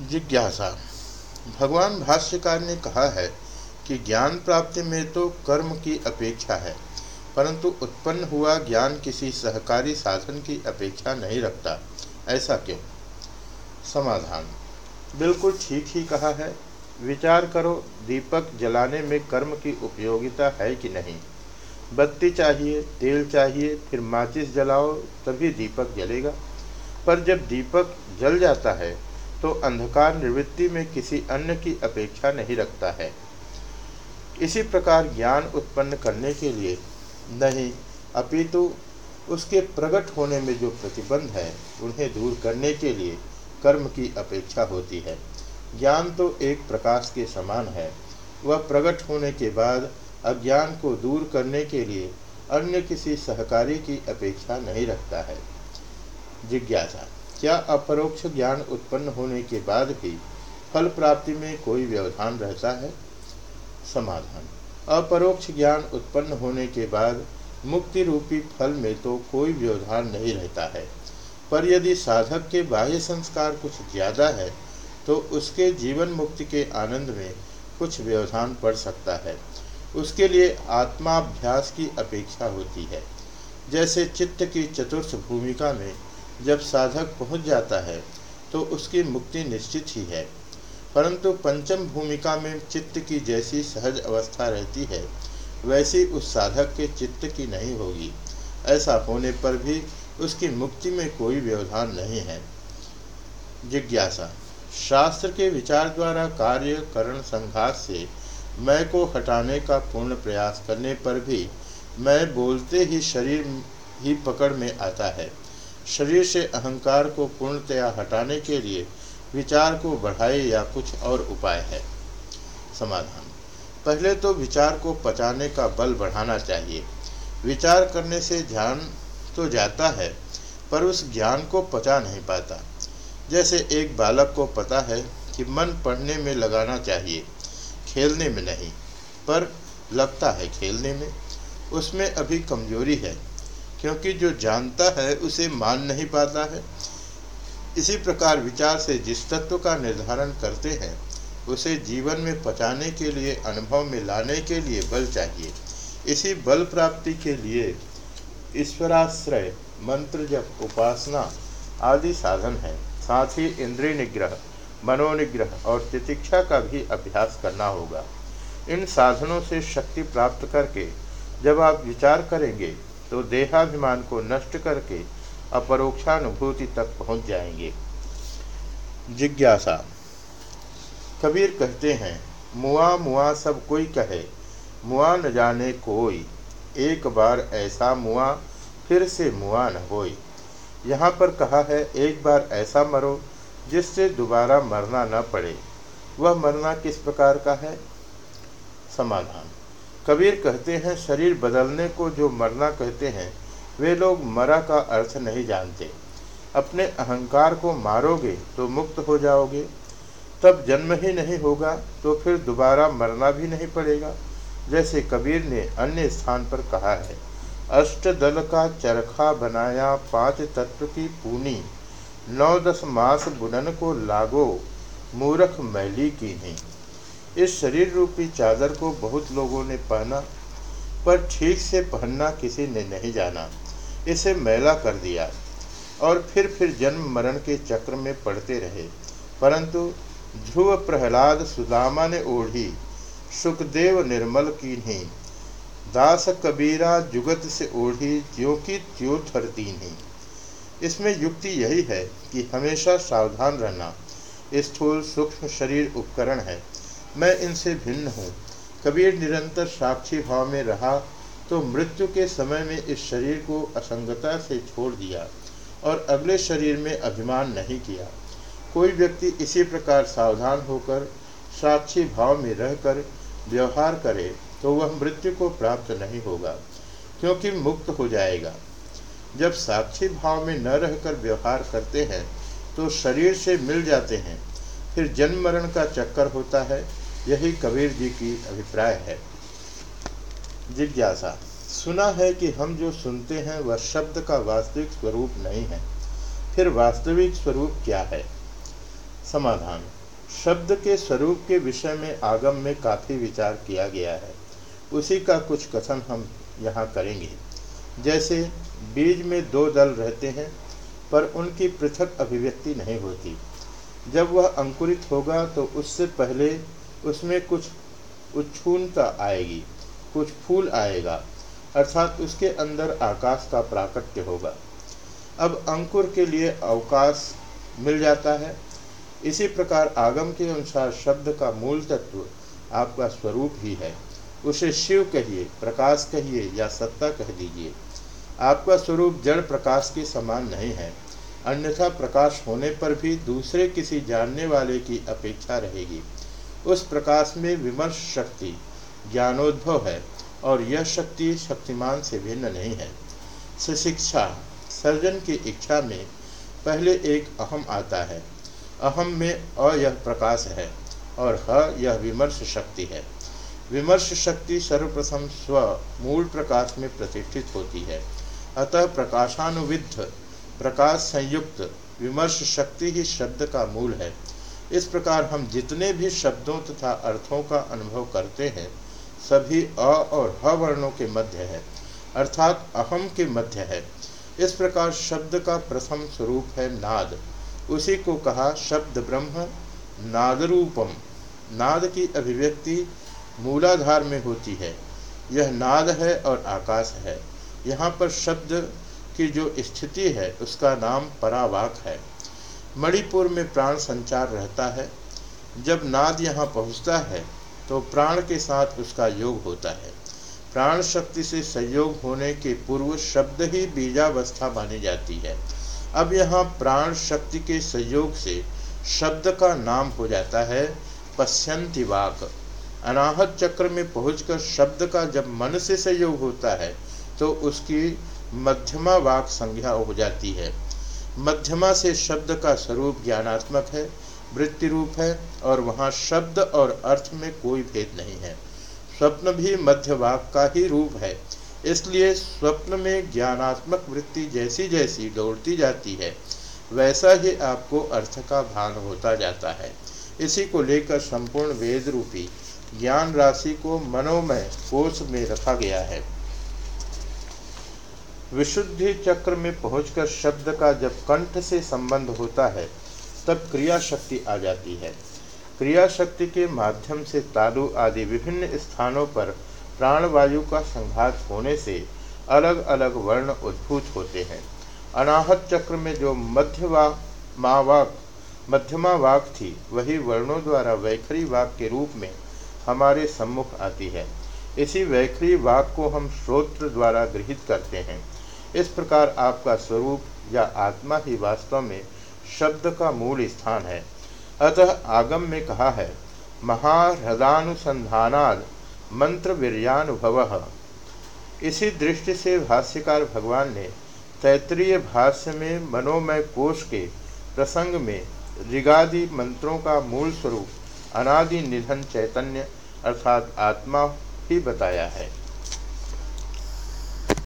जिज्ञासा। भगवान भाष्यकार ने कहा है कि ज्ञान प्राप्ति में तो कर्म की अपेक्षा है, परंतु उत्पन्न हुआ ज्ञान किसी सहकारी साधन की अपेक्षा नहीं रखता। ऐसा क्यों? समाधान। बिल्कुल ठीक ही कहा है। विचार करो, दीपक जलाने में कर्म की उपयोगिता है कि नहीं। बत्ती चाहिए, तेल चाहिए, फिर माचिस जलाओ, तभी दीपक जलेगा। पर जब दीपक जल जाता है तो अंधकार निवृत्ति में किसी अन्य की अपेक्षा नहीं रखता है। इसी प्रकार ज्ञान उत्पन्न करने के लिए नहीं, अपितु उसके प्रकट होने में जो प्रतिबंध है, उन्हें दूर करने के लिए कर्म की अपेक्षा होती है। ज्ञान तो एक प्रकाश के समान है। वह प्रकट होने के बाद अज्ञान को दूर करने के लिए अन्य किसी सहकारी की अपेक्षा नहीं रखता है। जिज्ञासा। क्या अपरोक्ष ज्ञान उत्पन्न होने के बाद भी फल प्राप्ति में कोई व्यवधान रहता है? समाधान। अपरोक्ष ज्ञान उत्पन्न होने के बाद मुक्ति रूपी फल में तो कोई व्यवधान नहीं रहता है। पर यदि साधक के बाह्य संस्कार कुछ ज़्यादा है तो उसके जीवन मुक्ति के आनंद में कुछ व्यवधान पड़ सकता है। उसके लिए आत्माभ्यास की अपेक्षा होती है। जैसे चित्त की चतुर्थ भूमिका में जब साधक पहुँच जाता है तो उसकी मुक्ति निश्चित ही है। परंतु पंचम भूमिका में चित्त की जैसी सहज अवस्था रहती है, वैसी उस साधक के चित्त की नहीं होगी। ऐसा होने पर भी उसकी मुक्ति में कोई व्यवधान नहीं है। जिज्ञासा। शास्त्र के विचार द्वारा कार्य, करण, संघात से मैं को हटाने का पूर्ण प्रयास करने पर भी मैं बोलते ही शरीर ही पकड़ में आता है। शरीर से अहंकार को पूर्णतया हटाने के लिए विचार को बढ़ाए या कुछ और उपाय है। समाधान। पहले तो विचार को पचाने का बल बढ़ाना चाहिए। विचार करने से ध्यान तो जाता है, पर उस ज्ञान को पचा नहीं पाता। जैसे एक बालक को पता है कि मन पढ़ने में लगाना चाहिए, खेलने में नहीं, पर लगता है खेलने में, उसमें अभी कमज़ोरी है। क्योंकि जो जानता है उसे मान नहीं पाता है। इसी प्रकार विचार से जिस तत्व का निर्धारण करते हैं, उसे जीवन में पचाने के लिए, अनुभव में लाने के लिए बल चाहिए। इसी बल प्राप्ति के लिए ईश्वराश्रय, मंत्र जप, उपासना आदि साधन है। साथ ही इंद्रिय निग्रह, मनोनिग्रह और तितिक्षा का भी अभ्यास करना होगा। इन साधनों से शक्ति प्राप्त करके जब आप विचार करेंगे तो देहाभिमान को नष्ट करके अपरोक्षानुभूति तक पहुँच जाएँगे। जिज्ञासा। कबीर कहते हैं, मुआ मुआ सब कोई कहे, मुआ न जाने कोई। एक बार ऐसा मुआ, फिर से मुआ न होई। यहाँ पर कहा है, एक बार ऐसा मरो, जिससे दोबारा मरना न पड़े। वह मरना किस प्रकार का है? समाधान। कबीर कहते हैं, शरीर बदलने को जो मरना कहते हैं, वे लोग मरा का अर्थ नहीं जानते। अपने अहंकार को मारोगे तो मुक्त हो जाओगे। तब जन्म ही नहीं होगा तो फिर दोबारा मरना भी नहीं पड़ेगा, जैसे कबीर ने अन्य स्थान पर कहा है। अष्ट दल का चरखा बनाया पाँच तत्व की पूनी, नौ दस मास बुनन को लागो, मूरख मैली की नहीं इस शरीर रूपी चादर को बहुत लोगों ने पहना, पर ठीक से पहनना किसी ने नहीं जाना। इसे मैला कर दिया और फिर फिर जन्म मरण के चक्र में पड़ते रहे। परंतु ध्रुव प्रहलाद सुदामा ने ओढ़ी, सुखदेव निर्मल की नहीं। दास कबीरा जुगत से ओढ़ी, ज्यों की त्यों थरती नहीं इसमें युक्ति यही है कि हमेशा सावधान रहना। स्थूल सूक्ष्म शरीर उपकरण है। मैं इनसे भिन्न हूँ। कबीर निरंतर साक्षी भाव में रहा तो मृत्यु के समय में इस शरीर को असंगता से छोड़ दिया और अगले शरीर में अभिमान नहीं किया। कोई व्यक्ति इसी प्रकार सावधान होकर साक्षी भाव में रहकर व्यवहार करे तो वह मृत्यु को प्राप्त नहीं होगा, क्योंकि मुक्त हो जाएगा। जब साक्षी भाव में न रहकर व्यवहार करते हैं तो शरीर से मिल जाते हैं। फिर जन्म मरण का चक्कर होता है यही कबीर जी की अभिप्राय है। जिज्ञासा, सुना है कि हम जो सुनते हैं वह शब्द का वास्तविक स्वरूप नहीं है। फिर वास्तविक स्वरूप क्या है? समाधान, शब्द के स्वरूप के विषय में आगम में काफ़ी विचार किया गया है। उसी का कुछ कथन हम यहाँ करेंगे। जैसे, बीज में दो दल रहते हैं, पर उनकी पृथक अभिव्यक्ति नहीं होती। जब वह अंकुरित होगा तो उससे पहले उसमें कुछ उच्छूनता आएगी, कुछ फूल आएगा, अर्थात उसके अंदर आकाश का प्राकट्य होगा। अब अंकुर के लिए अवकाश मिल जाता है। इसी प्रकार आगम के अनुसार शब्द का मूल तत्व आपका स्वरूप ही है। उसे शिव कहिए, प्रकाश कहिए या सत्ता कह दीजिए। आपका स्वरूप जड़ प्रकाश के समान नहीं है। अन्यथा प्रकाश होने पर भी दूसरे किसी जानने वाले की अपेक्षा रहेगी। उस प्रकाश में विमर्श शक्ति ज्ञानोद्भव है और यह शक्ति शक्तिमान से भिन्न नहीं है। शिक्षा सर्जन की इच्छा में पहले एक अहम आता है। अहम में अ यह प्रकाश है और ह यह विमर्श शक्ति है। विमर्श शक्ति सर्वप्रथम स्व मूल प्रकाश में प्रतिष्ठित होती है। अतः प्रकाशानुविद्ध प्रकाश संयुक्त, विमर्श शक्ति ही शब्द का मूल है। इस प्रकार हम जितने भी शब्दों तथा अर्थों का अनुभव करते हैं, सभी अ और ह वर्णों के मध्य है, अर्थात अहम के मध्य है। इस प्रकार शब्द का प्रथम स्वरूप है नाद। उसी को कहा शब्द ब्रह्म, नादरूपम। नाद की अभिव्यक्ति मूलाधार में होती है। यह नाद है और आकाश है। यहाँ पर शब्द की जो स्थिति है, उसका नाम परावाक है। मणिपुर में प्राण संचार रहता है। जब नाद यहाँ पहुँचता है तो प्राण के साथ उसका योग होता है। प्राण शक्ति से संयोग होने के पूर्व शब्द ही बीजावस्था मानी जाती है। अब यहाँ प्राण शक्ति के संयोग से शब्द का नाम हो जाता है पश्यंति वाक। अनाहत चक्र में पहुंचकर शब्द का जब मन से संयोग होता है तो उसकी मध्यमा वाक संज्ञा हो जाती है। मध्यमा से शब्द का स्वरूप ज्ञानात्मक है वृत्ति रूप है, और वहाँ शब्द और अर्थ में कोई भेद नहीं है। स्वप्न भी मध्यवाक का ही रूप है। इसलिए स्वप्न में ज्ञानात्मक वृत्ति जैसी जैसी दौड़ती जाती है, वैसा ही आपको अर्थ का भान होता जाता है। इसी को लेकर संपूर्ण वेद रूपी ज्ञान राशि को मनोमय कोष में रखा गया है। विशुद्धि चक्र में पहुंचकर शब्द का जब कंठ से संबंध होता है, तब क्रिया शक्ति आ जाती है। क्रिया शक्ति के माध्यम से तालु आदि विभिन्न स्थानों पर प्राणवायु का संघात होने से अलग अलग वर्ण उद्भूत होते हैं। अनाहत चक्र में जो मध्यवा, मावाक, मध्यमा वाक थी, वही वर्णों द्वारा वैखरी वाक के रूप में हमारे सम्मुख आती है। इसी वैखरी वाक को हम श्रोत्र द्वारा गृहित करते हैं। इस प्रकार आपका स्वरूप या आत्मा ही वास्तव में शब्द का मूल स्थान है। अतः आगम में कहा है महाहृदानुसंधानाद मंत्र वीरियानुभव इसी दृष्टि से भाष्यकार भगवान ने तैतरीय भाष्य में मनोमय कोश के प्रसंग में ऋगादि मंत्रों का मूल स्वरूप अनादि निधन चैतन्य अर्थात आत्मा ही बताया है।